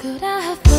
could I have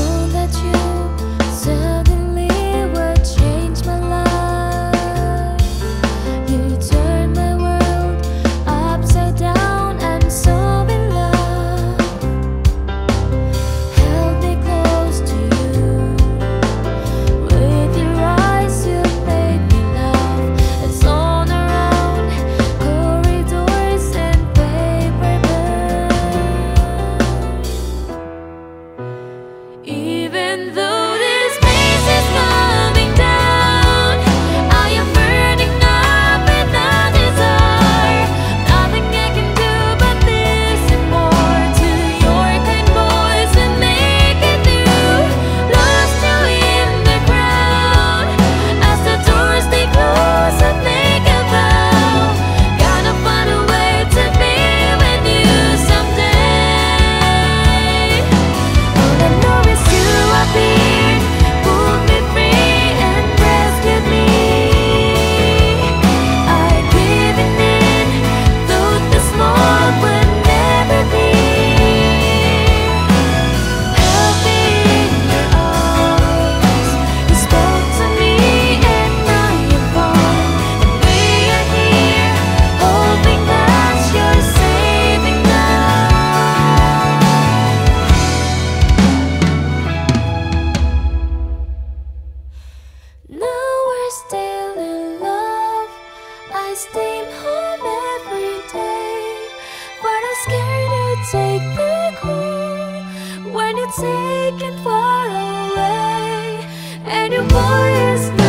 steam home every day. But I'm scared to take the call when you're taken far away. And your boy is.